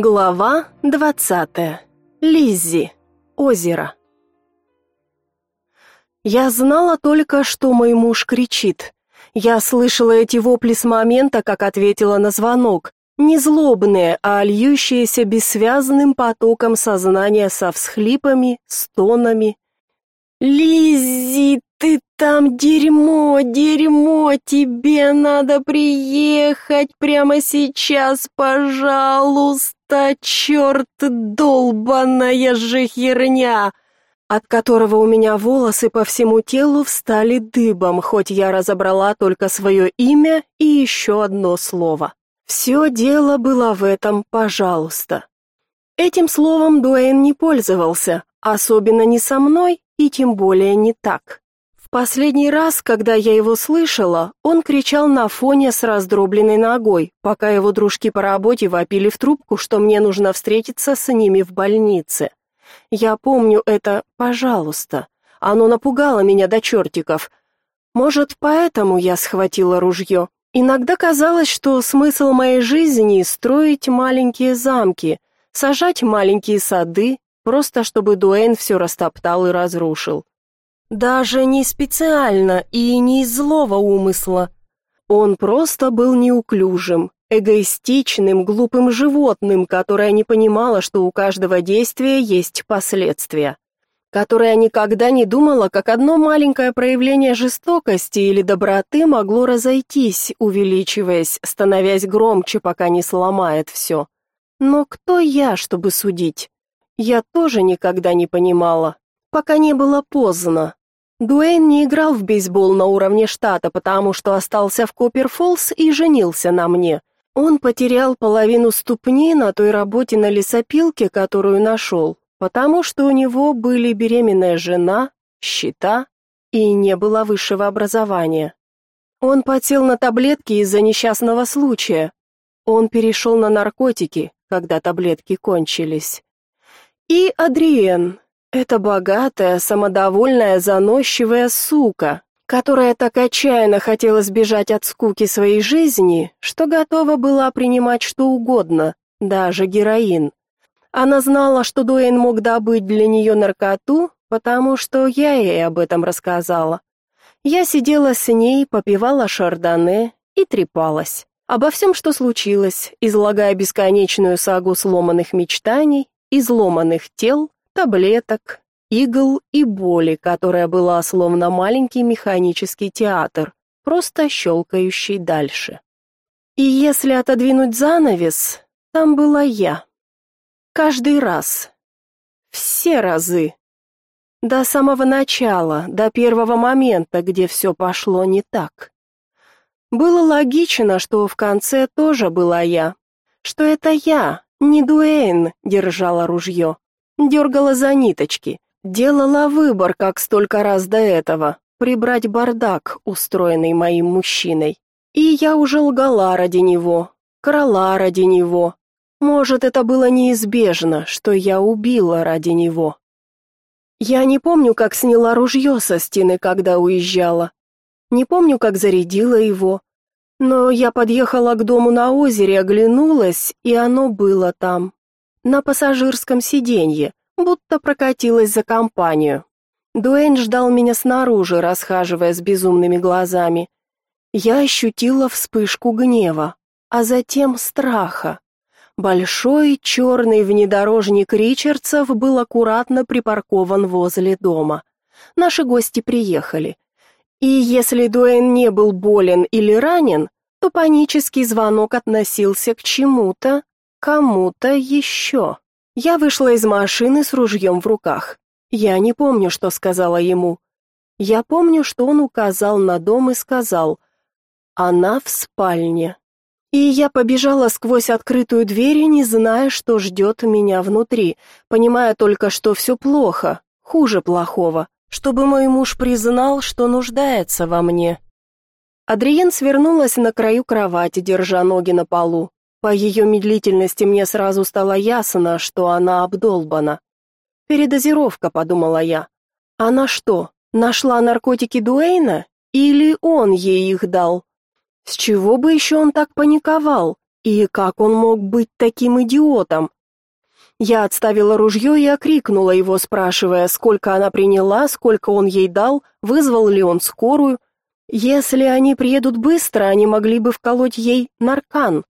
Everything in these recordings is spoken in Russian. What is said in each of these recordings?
Глава двадцатая. Лиззи. Озеро. Я знала только, что мой муж кричит. Я слышала эти вопли с момента, как ответила на звонок. Не злобные, а льющиеся бессвязным потоком сознания со всхлипами, стонами. «Лиззи, ты там дерьмо, дерьмо, тебе надо приехать прямо сейчас, пожалуйста, черт, долбаная же херня!» от которого у меня волосы по всему телу встали дыбом, хоть я разобрала только свое имя и еще одно слово. Все дело было в этом «пожалуйста». Этим словом Дуэйн не пользовался, особенно не со мной и тем более не так. Последний раз, когда я его слышала, он кричал на фоне с раздробленной ногой, пока его дружки по работе вопили в трубку, что мне нужно встретиться с ними в больнице. Я помню это «пожалуйста». Оно напугало меня до чертиков. Может, поэтому я схватила ружье. Иногда казалось, что смысл моей жизни — строить маленькие замки, сажать маленькие сады, просто чтобы Дуэйн все растоптал и разрушил. Даже не специально и не из злого умысла. Он просто был неуклюжим, эгоистичным, глупым животным, которое не понимало, что у каждого действия есть последствия, которое никогда не думало, как одно маленькое проявление жестокости или доброты могло разойтись, увеличиваясь, становясь громче, пока не сломает все. Но кто я, чтобы судить? Я тоже никогда не понимала, пока не было поздно. Дуэйн не играл в бейсбол на уровне штата, потому что остался в Копперфоллс и женился на мне. Он потерял половину ступни на той работе на лесопилке, которую нашел, потому что у него были беременная жена, счета и не было высшего образования. Он потел на таблетки из-за несчастного случая. Он перешел на наркотики, когда таблетки кончились. И Адриен, эта богатая, самодовольная, заносчивая сука, которая так отчаянно хотела сбежать от скуки своей жизни, что готова была принимать что угодно, даже героин. Она знала, что Дуэйн мог добыть для нее наркоту, потому что я ей об этом рассказала. Я сидела с ней, попивала шардоне и трепалась. Обо всем, что случилось, излагая бесконечную сагу сломанных мечтаний, изломанных тел, таблеток, игл и боли, которая была словно маленький механический театр, просто щелкающий дальше. И если отодвинуть занавес, там была я. Каждый раз. Все разы. До самого начала, до первого момента, где все пошло не так. Было логично, что в конце тоже была я. Что это я, не Дуэйн, держала ружье. Дергала за ниточки, Делала выбор, как столько раз до этого, прибрать бардак, устроенный моим мужчиной. И я уже лгала ради него, крала ради него. Может, это было неизбежно, что я убила ради него. Я не помню, как сняла ружье со стены, когда уезжала. Не помню, как зарядила его. Но я подъехала к дому на озере, оглянулась, и оно было там, на пассажирском сиденье, будто прокатилась за компанию. Дуэйн ждал меня снаружи, расхаживая с безумными глазами. Я ощутила вспышку гнева, а затем страха. Большой черный внедорожник Ричардсов был аккуратно припаркован возле дома. Наши гости приехали. И если Дуэйн не был болен или ранен, то панический звонок относился к чему-то, кому-то еще. Я вышла из машины с ружьем в руках. Я не помню, что сказала ему. Я помню, что он указал на дом и сказал: "Она в спальне". И я побежала сквозь открытую дверь, не зная, что ждет меня внутри, понимая только, что все плохо, хуже плохого, чтобы мой муж признал, что нуждается во мне. Адриен свернулась на краю кровати, держа ноги на полу. По ее медлительности мне сразу стало ясно, что она обдолбана. Передозировка, подумала я. Она что, нашла наркотики Дуэйна или он ей их дал? С чего бы еще он так паниковал? И как он мог быть таким идиотом? Я отставила ружье и окрикнула его, спрашивая, сколько она приняла, сколько он ей дал, вызвал ли он скорую. Если они приедут быстро, они могли бы вколоть ей наркан.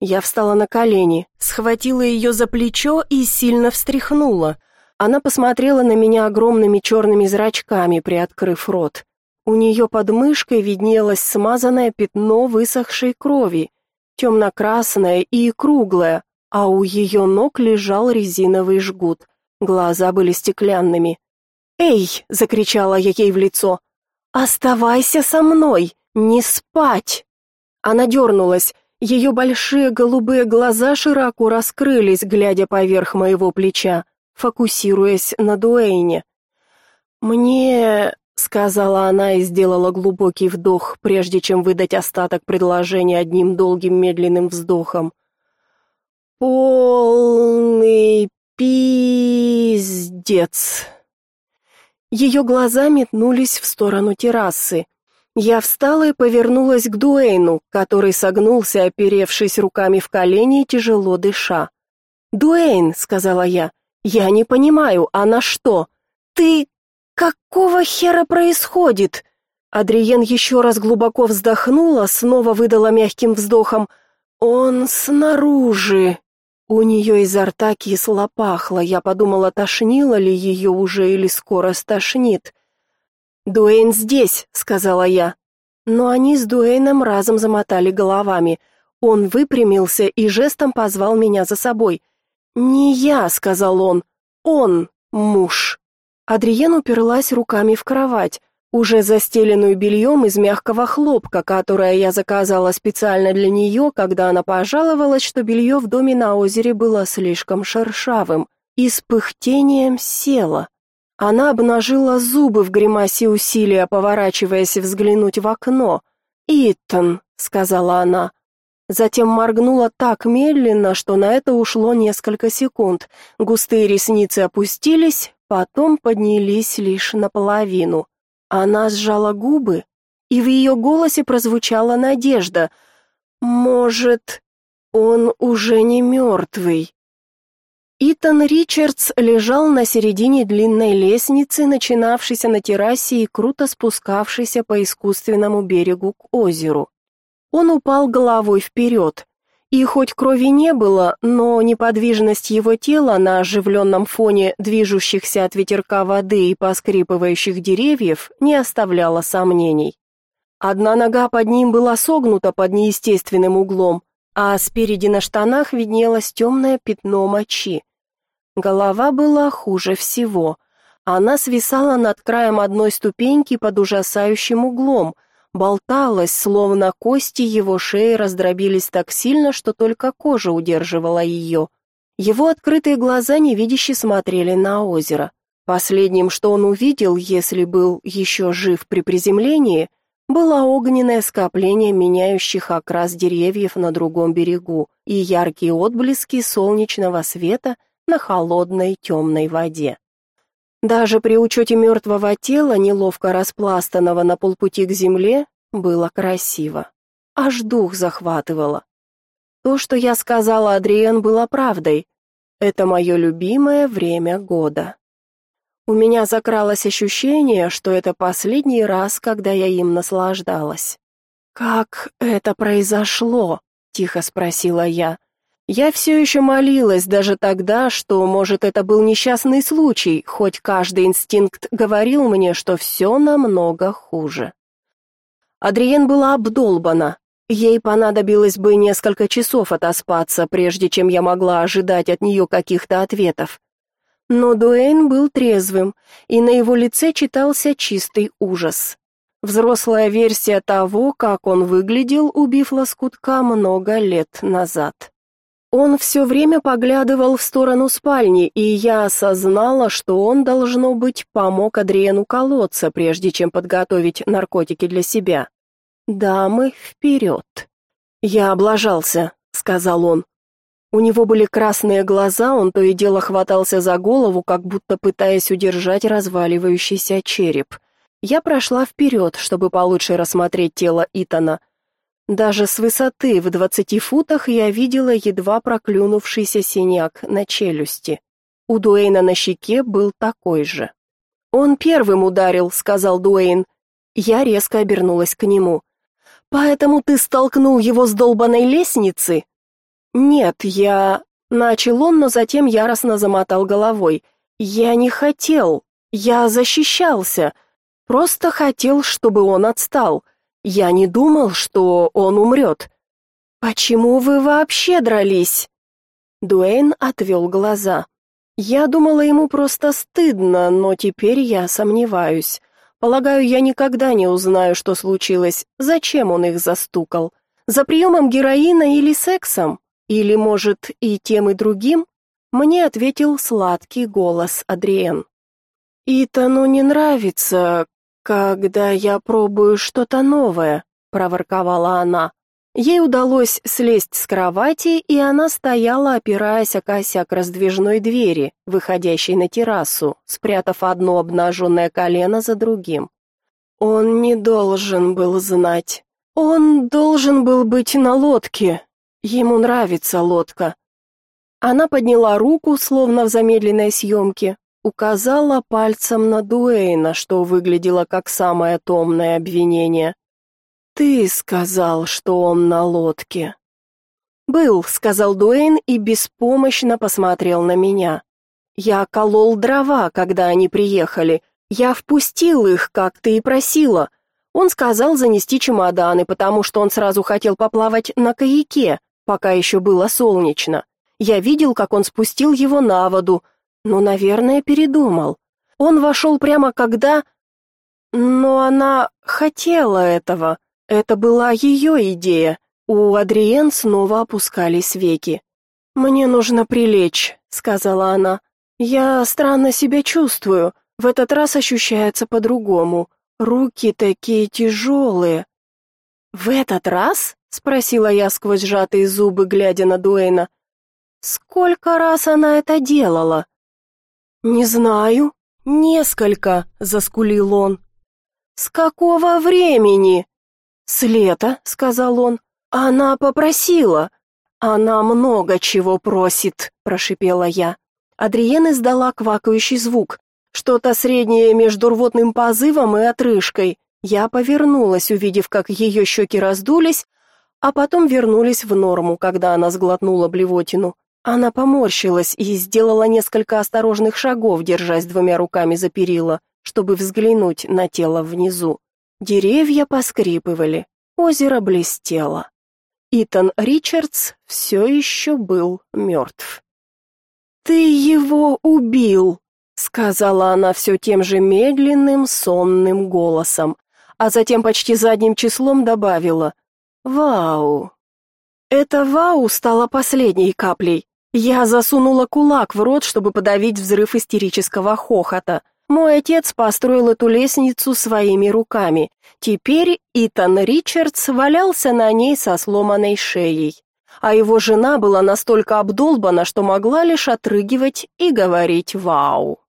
Я встала на колени, схватила ее за плечо и сильно встряхнула. Она посмотрела на меня огромными черными зрачками, приоткрыв рот. У нее под мышкой виднелось смазанное пятно высохшей крови, темно-красное и круглое, а у ее ног лежал резиновый жгут. Глаза были стеклянными. «Эй!» — закричала я ей в лицо. «Оставайся со мной! Не спать!» Она дернулась. Ее большие голубые глаза широко раскрылись, глядя поверх моего плеча, фокусируясь на Дуэйне. «Мне...» — сказала она и сделала глубокий вдох, прежде чем выдать остаток предложения одним долгим медленным вздохом. Полный пиздец. Ее глаза метнулись в сторону террасы. Я встала и повернулась к Дуэйну, который согнулся, оперевшись руками в колени и тяжело дыша. «Дуэйн», — сказала я, — «я не понимаю, а на что? Ты... какого хера происходит?» Адриен еще раз глубоко вздохнула, снова выдала мягким вздохом. «Он снаружи». У нее изо рта кисло пахло, я подумала, тошнило ли ее уже или скоро стошнит. «Дуэйн здесь», — сказала я. Но они с Дуэйном разом замотали головами. Он выпрямился и жестом позвал меня за собой. «Не я», — сказал он, — «он, муж». Адриен уперлась руками в кровать уже застеленную бельем из мягкого хлопка, которое я заказала специально для нее, когда она пожаловалась, что белье в доме на озере было слишком шершавым, и с пыхтением села. Она обнажила зубы в гримасе усилия, поворачиваясь взглянуть в окно. «Итан», — сказала она. Затем моргнула так медленно, что на это ушло несколько секунд. Густые ресницы опустились, потом поднялись лишь наполовину. Она сжала губы, и в ее голосе прозвучала надежда. Может, он уже не мертвый?» Итан Ричардс лежал на середине длинной лестницы, начинавшейся на террасе и круто спускавшейся по искусственному берегу к озеру. Он упал головой вперед. И хоть крови не было, но неподвижность его тела на оживленном фоне движущихся от ветерка воды и поскрипывающих деревьев не оставляла сомнений. Одна нога под ним была согнута под неестественным углом, а спереди на штанах виднелось темное пятно мочи. Голова была хуже всего. Она свисала над краем одной ступеньки под ужасающим углом – болталась, словно кости его шеи раздробились так сильно, что только кожа удерживала ее. Его открытые глаза невидяще смотрели на озеро. Последним, что он увидел, если был еще жив при приземлении, было огненное скопление меняющих окрас деревьев на другом берегу и яркие отблески солнечного света на холодной темной воде. Даже при учете мертвого тела, неловко распластанного на полпути к земле, было красиво. Аж дух захватывало. То, что я сказала Адриен, было правдой. Это мое любимое время года. У меня закралось ощущение, что это последний раз, когда я им наслаждалась. «Как это произошло?» — тихо спросила я. Я все еще молилась даже тогда, что, может, это был несчастный случай, хоть каждый инстинкт говорил мне, что все намного хуже. Адриен была обдолбана. Ей понадобилось бы несколько часов отоспаться, прежде чем я могла ожидать от нее каких-то ответов. Но Дуэйн был трезвым, и на его лице читался чистый ужас. Взрослая версия того, как он выглядел, убив лоскутка много лет назад. Он все время поглядывал в сторону спальни, и я осознала, что он, должно быть, помог Адриену колоться, прежде чем подготовить наркотики для себя. «Дамы, вперед!» «Я облажался», — сказал он. У него были красные глаза, он то и дело хватался за голову, как будто пытаясь удержать разваливающийся череп. Я прошла вперед, чтобы получше рассмотреть тело Итана. Даже с высоты в двадцати футах я видела едва проклюнувшийся синяк на челюсти. У Дуэйна на щеке был такой же. «Он первым ударил», — сказал Дуэйн. Я резко обернулась к нему. «Поэтому ты столкнул его с долбаной лестницы?» «Нет, я...» — начал он, но затем яростно замотал головой. «Я не хотел. Я защищался. Просто хотел, чтобы он отстал. Я не думал, что он умрет. Почему вы вообще дрались?» Дуэйн отвел глаза. Я думала, ему просто стыдно, но теперь я сомневаюсь. Полагаю, я никогда не узнаю, что случилось, зачем он их застукал. За приемом героина или сексом? Или, может, и тем, и другим? Мне ответил сладкий голос Адриен. «Итану не нравится, когда я пробую что-то новое», — проворковала она. Ей удалось слезть с кровати, и она стояла, опираясь о косяк раздвижной двери, выходящей на террасу, спрятав одно обнаженное колено за другим. Он не должен был знать. Он должен был быть на лодке. Ему нравится лодка. Она подняла руку, словно в замедленной съемке, указала пальцем на Дуэйна, что выглядело как самое томное обвинение. «Ты сказал, что он на лодке». «Был», — сказал Дуэйн и беспомощно посмотрел на меня. «Я колол дрова, когда они приехали. Я впустил их, как ты и просила. Он сказал занести чемоданы, потому что он сразу хотел поплавать на каяке, пока еще было солнечно. Я видел, как он спустил его на воду, но, наверное, передумал. Он вошел прямо когда... Но она хотела этого. Это была ее идея. У Адриен снова опускались веки. «Мне нужно прилечь», — сказала она. «Я странно себя чувствую. В этот раз ощущается по-другому. Руки такие тяжелые». «В этот раз?» — спросила я сквозь сжатые зубы, глядя на Дуэйна. «Сколько раз она это делала?» «Не знаю. Несколько», — заскулил он. «С какого времени?» «С лета», — сказал он. «Она попросила». «Она много чего просит», — прошипела я. Адриен издала квакающий звук, что-то среднее между рвотным позывом и отрыжкой. Я повернулась, увидев, как ее щеки раздулись, а потом вернулись в норму, когда она сглотнула блевотину. Она поморщилась и сделала несколько осторожных шагов, держась двумя руками за перила, чтобы взглянуть на тело внизу. Деревья поскрипывали, озеро блестело. Итан Ричардс все еще был мертв. «Ты его убил!» — сказала она все тем же медленным, сонным голосом, а затем почти задним числом добавила «Вау!». Это «вау» стало последней каплей. Я засунула кулак в рот, чтобы подавить взрыв истерического хохота — мой отец построил эту лестницу своими руками. Теперь Итан Ричардс валялся на ней со сломанной шеей, а его жена была настолько обдолбана, что могла лишь отрыгивать и говорить «Вау».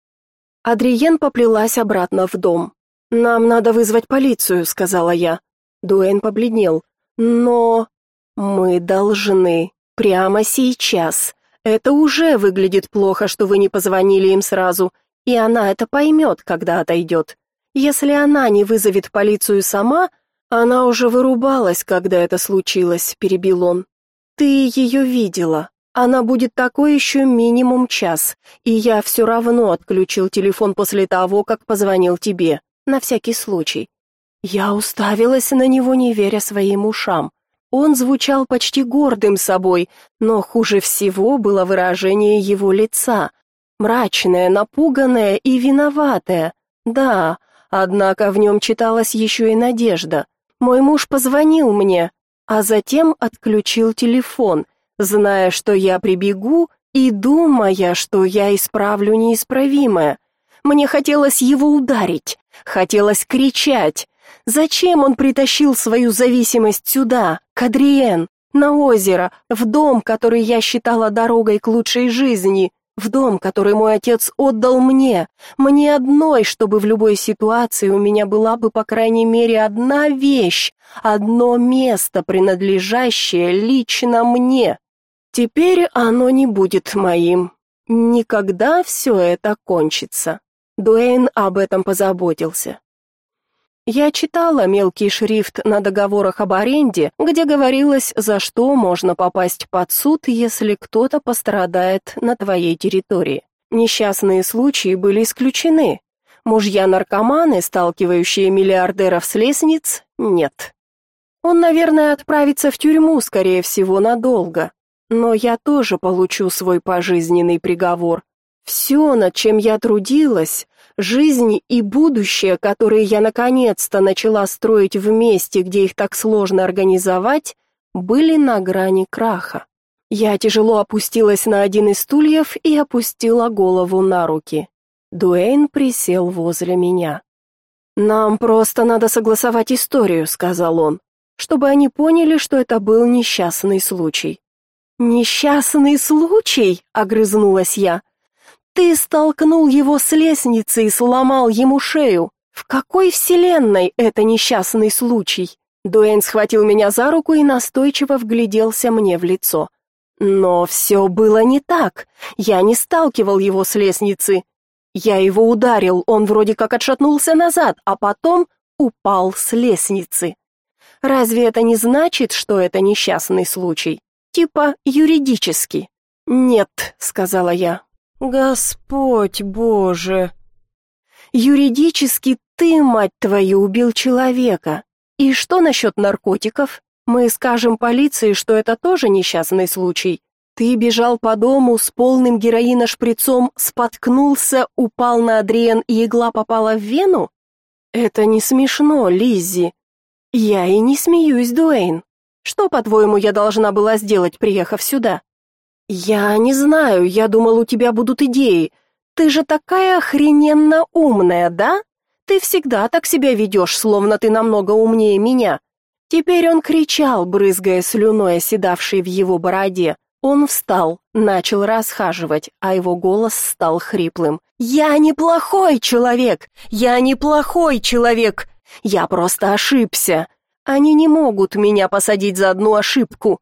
Адриен поплелась обратно в дом. «Нам надо вызвать полицию», — сказала я. Дуэйн побледнел. «Но мы должны прямо сейчас. Это уже выглядит плохо, что вы не позвонили им сразу, и она это поймет, когда отойдет. Если она не вызовет полицию сама, она уже вырубалась, когда это случилось, перебил он. Ты ее видела. Она будет такой еще минимум час, и я все равно отключил телефон после того, как позвонил тебе, на всякий случай. Я уставилась на него, не веря своим ушам. Он звучал почти гордым собой, но хуже всего было выражение его лица, мрачное, напуганное и виноватое. Да, однако в нем читалась еще и надежда. Мой муж позвонил мне, а затем отключил телефон, зная, что я прибегу и думая, что я исправлю неисправимое. Мне хотелось его ударить, хотелось кричать. Зачем он притащил свою зависимость сюда, к Адриен, на озеро, в дом, который я считала дорогой к лучшей жизни? в дом, который мой отец отдал мне, мне одной, чтобы в любой ситуации у меня была бы по крайней мере одна вещь, одно место, принадлежащее лично мне. Теперь оно не будет моим. Никогда все это кончится. Дуэйн об этом позаботился. Я читала мелкий шрифт на договорах об аренде, где говорилось, за что можно попасть под суд, если кто-то пострадает на твоей территории. Несчастные случаи были исключены. Мужья-наркоманы, сталкивающие миллиардеров с лестниц, нет. Он, наверное, отправится в тюрьму, скорее всего, надолго. Но я тоже получу свой пожизненный приговор. Все, над чем я трудилась, жизнь и будущее, которые я наконец-то начала строить в месте, где их так сложно организовать, были на грани краха. Я тяжело опустилась на один из стульев и опустила голову на руки. Дуэйн присел возле меня. «Нам просто надо согласовать историю», — сказал он, «чтобы они поняли, что это был несчастный случай». «Несчастный случай?» — огрызнулась я. Ты столкнул его с лестницы и сломал ему шею. В какой вселенной это несчастный случай? Дуэйн схватил меня за руку и настойчиво вгляделся мне в лицо. Но все было не так. Я не сталкивал его с лестницы. Я его ударил, он вроде как отшатнулся назад, а потом упал с лестницы. Разве это не значит, что это несчастный случай? Типа юридически? Нет, сказала я. Господь Боже! Юридически ты, мать твою, убил человека. И что насчет наркотиков? Мы скажем полиции, что это тоже несчастный случай. Ты бежал по дому с полным героина-шприцом, споткнулся, упал на Адриен и игла попала в вену? Это не смешно, Лиззи. Я и не смеюсь, Дуэйн. Что, по-твоему, я должна была сделать, приехав сюда? «Я не знаю, я думал, у тебя будут идеи. Ты же такая охрененно умная, да? Ты всегда так себя ведешь, словно ты намного умнее меня». Теперь он кричал, брызгая слюной, оседавшей в его бороде. Он встал, начал расхаживать, а его голос стал хриплым. «Я неплохой человек! Я неплохой человек! Я просто ошибся! Они не могут меня посадить за одну ошибку!»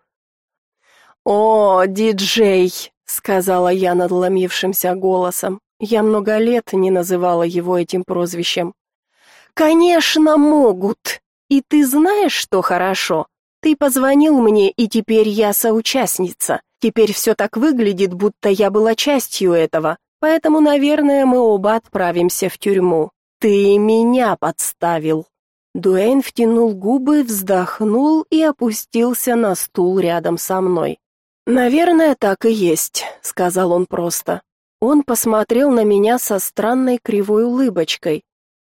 «О, диджей!» — сказала я надломившимся голосом. Я много лет не называла его этим прозвищем. «Конечно, могут! И ты знаешь, что хорошо? Ты позвонил мне, и теперь я соучастница. Теперь все так выглядит, будто я была частью этого. Поэтому, наверное, мы оба отправимся в тюрьму. Ты меня подставил». Дуэйн втянул губы, вздохнул и опустился на стул рядом со мной. «Наверное, так и есть», — сказал он просто. Он посмотрел на меня со странной кривой улыбочкой.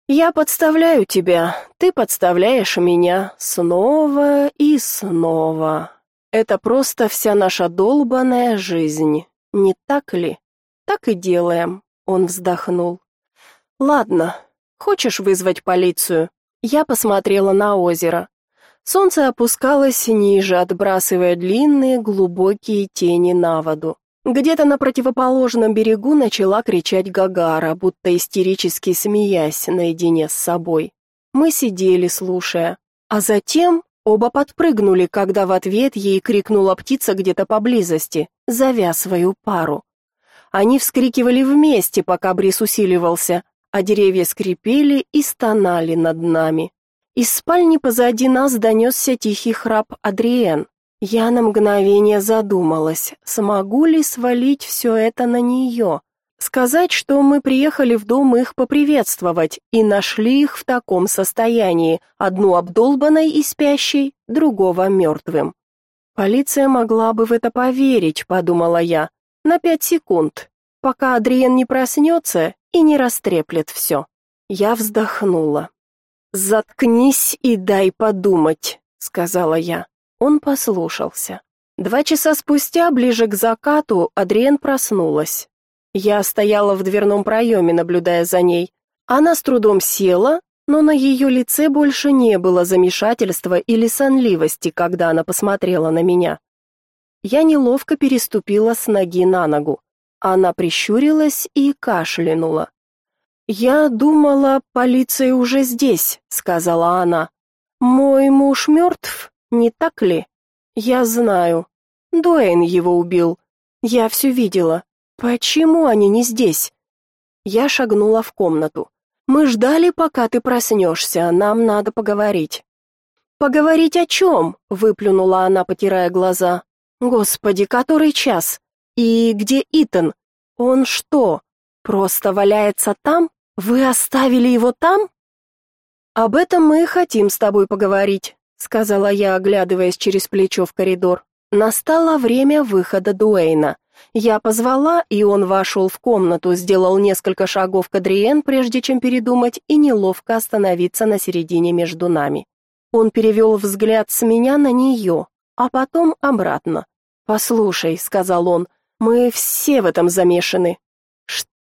«Я подставляю тебя, ты подставляешь меня снова и снова. Это просто вся наша долбаная жизнь, не так ли? Так и делаем», — он вздохнул. «Ладно, хочешь вызвать полицию?» Я посмотрела на озеро. Солнце опускалось ниже, отбрасывая длинные глубокие тени на воду. Где-то на противоположном берегу начала кричать Гагара, будто истерически смеясь наедине с собой. Мы сидели, слушая. А затем оба подпрыгнули, когда в ответ ей крикнула птица где-то поблизости, зовя свою пару. Они вскрикивали вместе, пока бриз усиливался, а деревья скрипели и стонали над нами. Из спальни позади нас донесся тихий храп Адриен. Я на мгновение задумалась, смогу ли свалить все это на нее. Сказать, что мы приехали в дом их поприветствовать и нашли их в таком состоянии, одну обдолбанной и спящей, другого мертвым. Полиция могла бы в это поверить, подумала я, на пять секунд, пока Адриен не проснется и не растреплет все. Я вздохнула. «Заткнись и дай подумать», — сказала я. Он послушался. Два часа спустя, ближе к закату, Адриен проснулась. Я стояла в дверном проеме, наблюдая за ней. Она с трудом села, но на ее лице больше не было замешательства или сонливости, когда она посмотрела на меня. Я неловко переступила с ноги на ногу. Она прищурилась и кашлянула. «Я думала, полиция уже здесь», — сказала она. «Мой муж мертв, не так ли?» «Я знаю. Дуэйн его убил. Я все видела. Почему они не здесь?» Я шагнула в комнату. «Мы ждали, пока ты проснешься. Нам надо поговорить». «Поговорить о чем?» — выплюнула она, потирая глаза. «Господи, который час? И где Итан? Он что, просто валяется там?» Вы оставили его там? Об этом мы и хотим с тобой поговорить, сказала я, оглядываясь через плечо в коридор. Настало время выхода Дуэйна. Я позвала, и он вошел в комнату, сделал несколько шагов к Адриен, прежде чем передумать и неловко остановиться на середине между нами. Он перевел взгляд с меня на нее, а потом обратно. «Послушай», — сказал он, — «мы все в этом замешаны.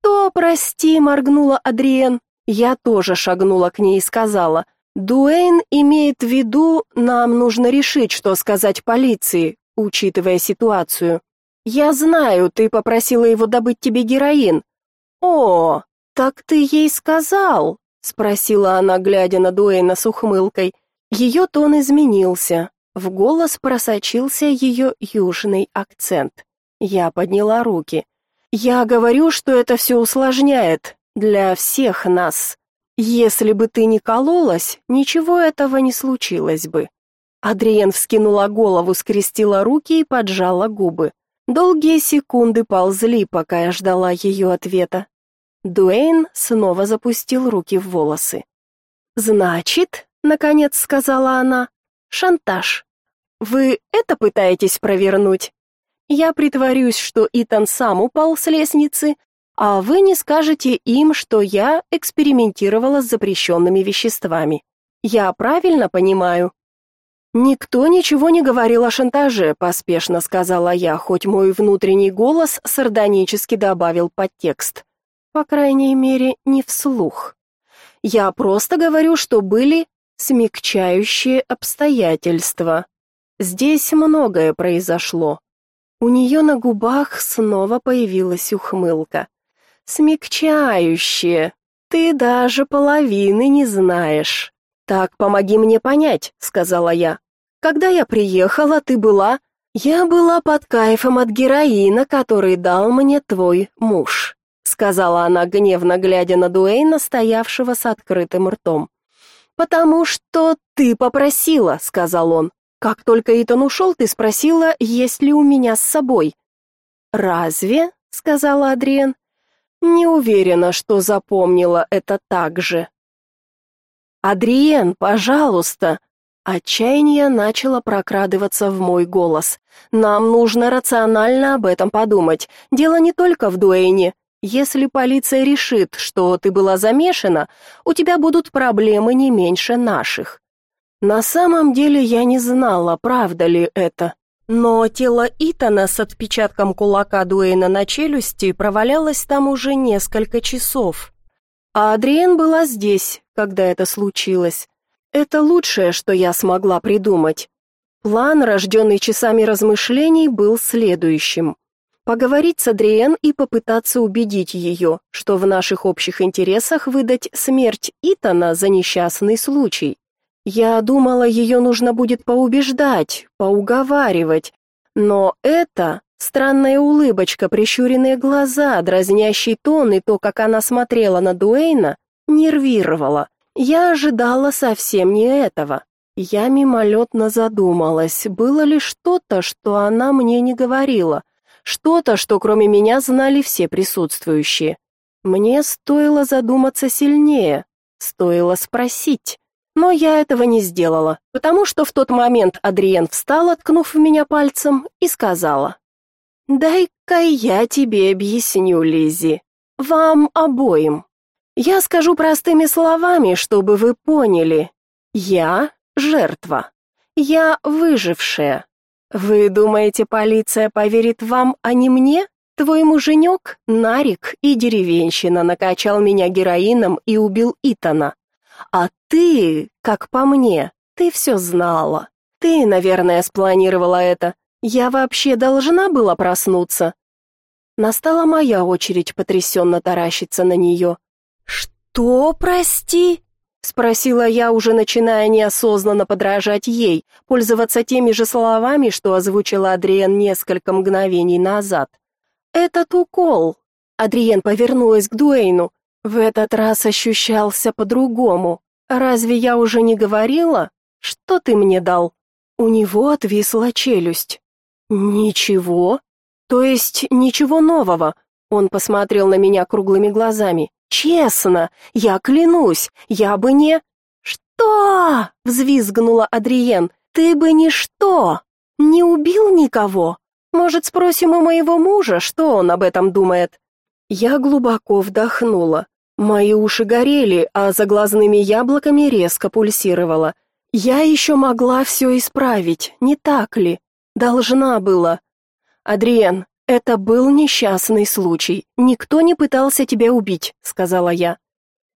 «Что, прости?» — моргнула Адриен. Я тоже шагнула к ней и сказала, «Дуэйн имеет в виду, нам нужно решить, что сказать полиции, учитывая ситуацию. Я знаю, ты попросила его добыть тебе героин». «О, так ты ей сказал?» — спросила она, глядя на Дуэйна с ухмылкой. Ее тон изменился. В голос просочился ее южный акцент. Я подняла руки. Я говорю, что это все усложняет для всех нас. Если бы ты не кололась, ничего этого не случилось бы. Адриен вскинула голову, скрестила руки и поджала губы. Долгие секунды ползли, пока я ждала ее ответа. Дуэйн снова запустил руки в волосы. «Значит, — наконец сказала она, — шантаж. Вы это пытаетесь провернуть?» Я притворюсь, что Итан сам упал с лестницы, а вы не скажете им, что я экспериментировала с запрещенными веществами. Я правильно понимаю? Никто ничего не говорил о шантаже, поспешно сказала я, хоть мой внутренний голос сардонически добавил подтекст. По крайней мере, не вслух. Я просто говорю, что были смягчающие обстоятельства. Здесь многое произошло. У нее на губах снова появилась ухмылка. «Смягчающее. Ты даже половины не знаешь». «Так, помоги мне понять», — сказала я. «Когда я приехала, ты была...» «Я была под кайфом от героина, который дал мне твой муж», — сказала она, гневно глядя на Дуэйна, стоявшего с открытым ртом. «Потому что ты попросила», — сказал он. Как только Итан ушел, ты спросила, есть ли у меня с собой. Разве? сказала Адриен. Не уверена, что запомнила это так же. Адриен, пожалуйста. Отчаяние начало прокрадываться в мой голос. Нам нужно рационально об этом подумать. Дело не только в Дуэйне. Если полиция решит, что ты была замешана, у тебя будут проблемы не меньше наших. На самом деле я не знала, правда ли это. Но тело Итана с отпечатком кулака Дуэйна на челюсти провалялось там уже несколько часов. А Адриен была здесь, когда это случилось. Это лучшее, что я смогла придумать. План, рожденный часами размышлений, был следующим. Поговорить с Адриен и попытаться убедить ее, что в наших общих интересах выдать смерть Итана за несчастный случай. Я думала, ее нужно будет поубеждать, поуговаривать, но это странная улыбочка, прищуренные глаза, дразнящий тон и то, как она смотрела на Дуэйна, нервировало. Я ожидала совсем не этого. Я мимолетно задумалась, было ли что-то, что она мне не говорила, что-то, что кроме меня знали все присутствующие. Мне стоило задуматься сильнее, стоило спросить. Но я этого не сделала, потому что в тот момент Адриен встала, ткнув в меня пальцем, и сказала: "Дай-ка я тебе объясню, Лизи, вам обоим. Я скажу простыми словами, чтобы вы поняли. Я жертва. Я выжившая. Вы думаете, полиция поверит вам, а не мне? Твой муженек, Нарик и деревенщина накачал меня героином и убил Итана. А ты, как по мне, ты все знала. Ты, наверное, спланировала это. Я вообще должна была проснуться. Настала моя очередь потрясенно таращиться на нее. «Что, прости?» — спросила я, уже начиная неосознанно подражать ей, пользоваться теми же словами, что озвучила Адриен несколько мгновений назад. «Этот укол!» — Адриен повернулась к Дуэйну. «В этот раз ощущался по-другому. Разве я уже не говорила? Что ты мне дал?» У него отвисла челюсть. «Ничего? То есть ничего нового?» Он посмотрел на меня круглыми глазами. «Честно, я клянусь, я бы не...» «Что?» — взвизгнула Адриен. «Ты бы ничто! Не убил никого? Может, спросим у моего мужа, что он об этом думает?» Я глубоко вдохнула. Мои уши горели, а за глазными яблоками резко пульсировало. Я еще могла все исправить, не так ли? Должна была. Адриен, это был несчастный случай. Никто не пытался тебя убить, сказала я.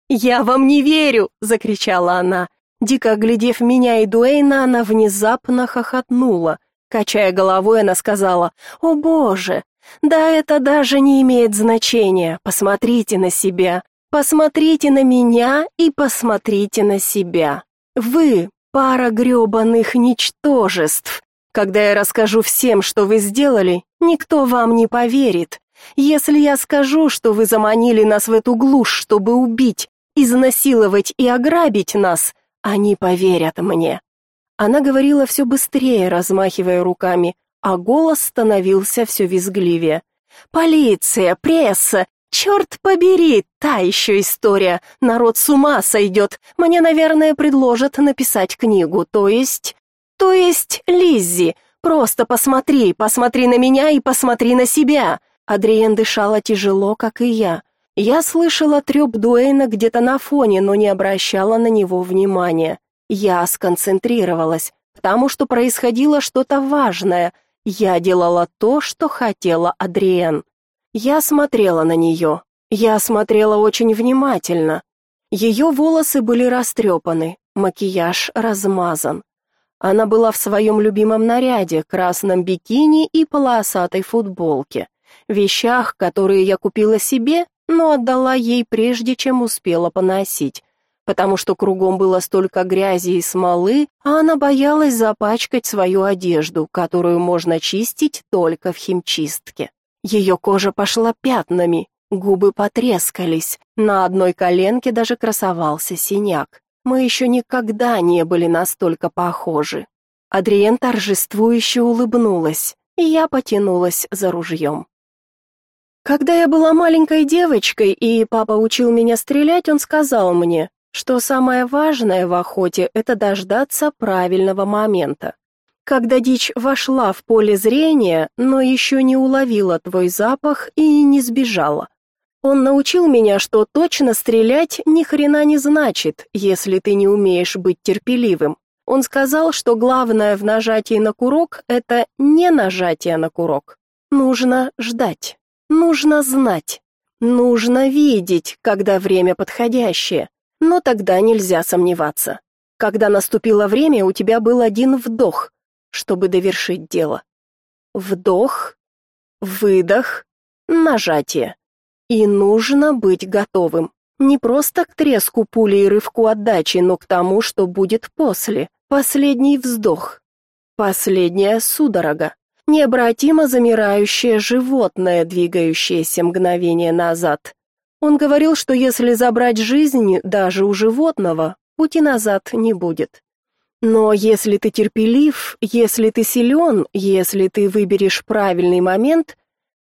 Я вам не верю, закричала она. Дико оглядев меня и Дуэйна, она внезапно хохотнула. Качая головой, она сказала: "О, боже, да это даже не имеет значения. Посмотрите на себя. Посмотрите на меня и посмотрите на себя. Вы Пара грёбаных ничтожеств. Когда я расскажу всем, что вы сделали, никто вам не поверит. Если я скажу, что вы заманили нас в эту глушь, чтобы убить, изнасиловать и ограбить нас, они поверят мне. Она говорила все быстрее, размахивая руками, а голос становился все визгливее. Полиция, пресса, Черт побери, та еще история. Народ с ума сойдет. Мне, наверное, предложат написать книгу, то есть... То есть, Лиззи, просто посмотри, посмотри на меня и посмотри на себя. Адриен дышала тяжело, как и я. Я слышала треп Дуэйна где-то на фоне, но не обращала на него внимания. Я сконцентрировалась, потому что происходило что-то важное. Я делала то, что хотела Адриен. Я смотрела на нее. Я смотрела очень внимательно. Ее волосы были растрепаны, макияж размазан. Она была в своем любимом наряде, красном бикини и полосатой футболке, вещах, которые я купила себе, но отдала ей прежде, чем успела поносить, потому что кругом было столько грязи и смолы, а она боялась запачкать свою одежду, которую можно чистить только в химчистке. Ее кожа пошла пятнами, губы потрескались, на одной коленке даже красовался синяк. Мы еще никогда не были настолько похожи. Адриен торжествующе улыбнулась, и я потянулась за ружьем. Когда я была маленькой девочкой, и папа учил меня стрелять, он сказал мне, что самое важное в охоте — это дождаться правильного момента когда дичь вошла в поле зрения, но еще не уловила твой запах и не сбежала. Он научил меня, что точно стрелять ни хрена не значит, если ты не умеешь быть терпеливым. Он сказал, что главное в нажатии на курок это не нажатие на курок. Нужно ждать. Нужно знать. Нужно видеть, когда время подходящее. Но тогда нельзя сомневаться. Когда наступило время, у тебя был один вдох, чтобы довершить дело. Вдох, выдох, нажатие. И нужно быть готовым. Не просто к треску пули и рывку отдачи, но к тому, что будет после. Последний вздох. Последняя судорога. Необратимо замирающее животное, двигающееся мгновение назад. Он говорил, что если забрать жизнь даже у животного, пути назад не будет. Но если ты терпелив, если ты силен, если ты выберешь правильный момент,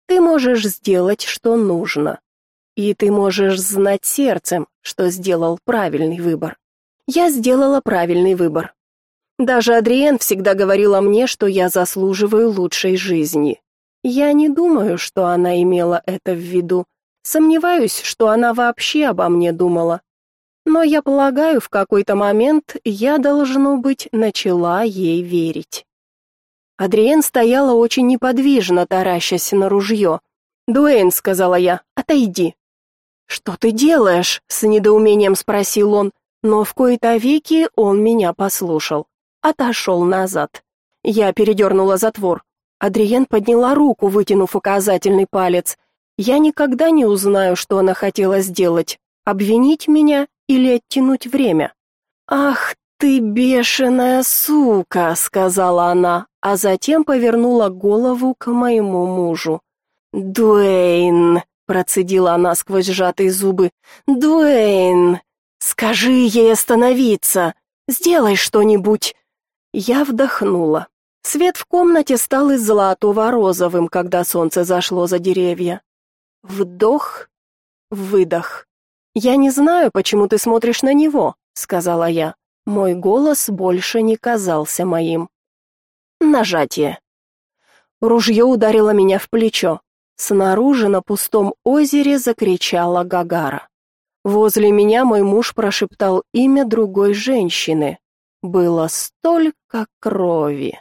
ты можешь сделать, что нужно. И ты можешь знать сердцем, что сделал правильный выбор. Я сделала правильный выбор. Даже Адриен всегда говорила мне, что я заслуживаю лучшей жизни. Я не думаю, что она имела это в виду. Сомневаюсь, что она вообще обо мне думала но я полагаю, в какой-то момент я, должно быть, начала ей верить. Адриен стояла очень неподвижно, таращась на ружье. «Дуэйн», — сказала я, — «отойди». «Что ты делаешь?» — с недоумением спросил он, но в кои-то веки он меня послушал. Отошел назад. Я передернула затвор. Адриен подняла руку, вытянув указательный палец, Я никогда не узнаю, что она хотела сделать, обвинить меня или оттянуть время. Ах ты бешеная сука, сказала она, а затем повернула голову к моему мужу. Дуэйн, процедила она сквозь сжатые зубы. Дуэйн, скажи ей остановиться. Сделай что-нибудь. Я вдохнула. Свет в комнате стал из золотого розовым, когда солнце зашло за деревья. Вдох, выдох. Я не знаю, почему ты смотришь на него, сказала я. Мой голос больше не казался моим. Нажатие. Ружье ударило меня в плечо. Снаружи на пустом озере закричала Гагара. Возле меня мой муж прошептал имя другой женщины. Было столько крови.